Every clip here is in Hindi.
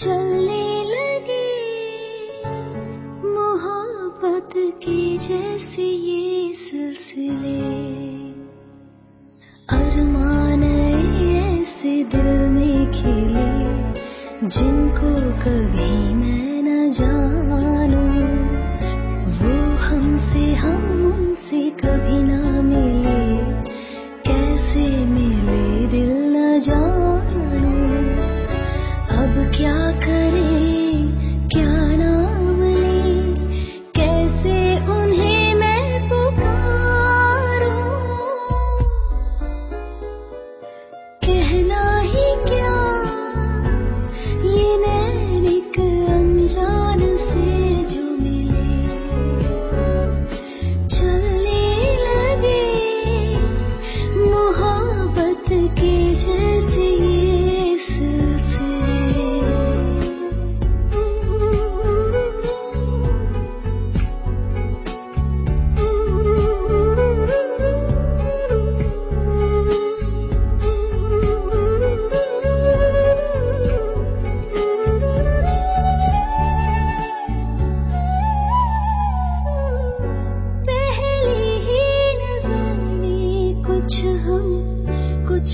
चलने लगी मोहब्बत की जैसे ये सिलसिले। अरमान ऐसे दिल में खिले, जिनको कभी मैं न जानू। वो हमसे, हम उनसे कभी न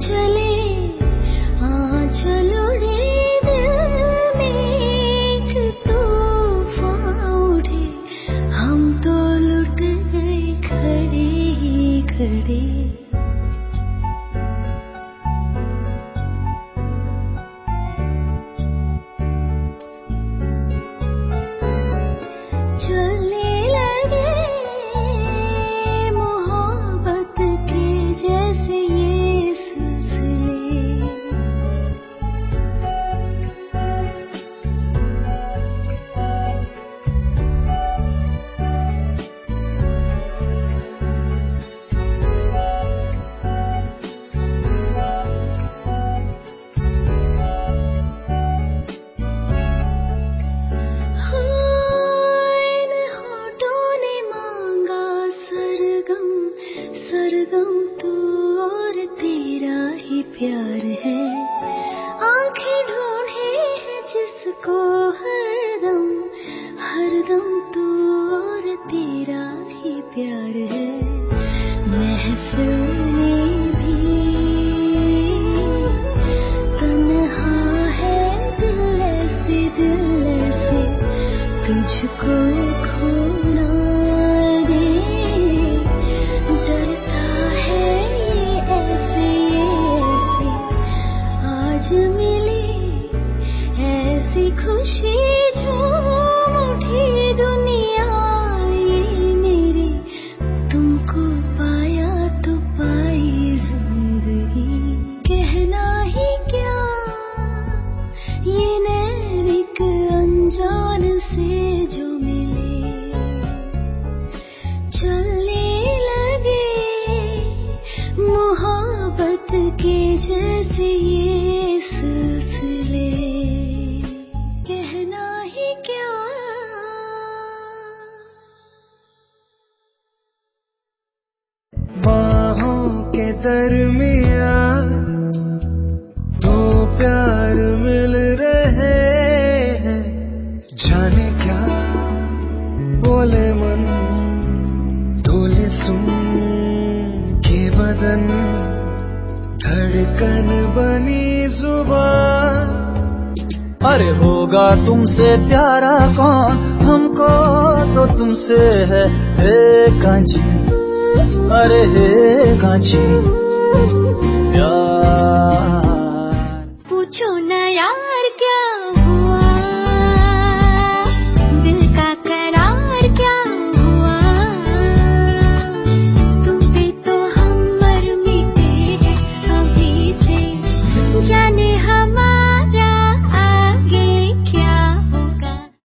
to प्यार है। आँखें ढूंढे है जिसको हरदम हरदम तो और तेरा ही प्यार है। महफिल तुझको खोना खुश मिली ऐसी खुशी दरमिया दो प्यार मिल रहे हैं। जाने क्या बोले मन धोले सुन के बदन। धड़कन बनी ज़ुबान। अरे होगा तुमसे प्यारा कौन? हमको तो तुमसे है, हे कांची। अरे हे कांची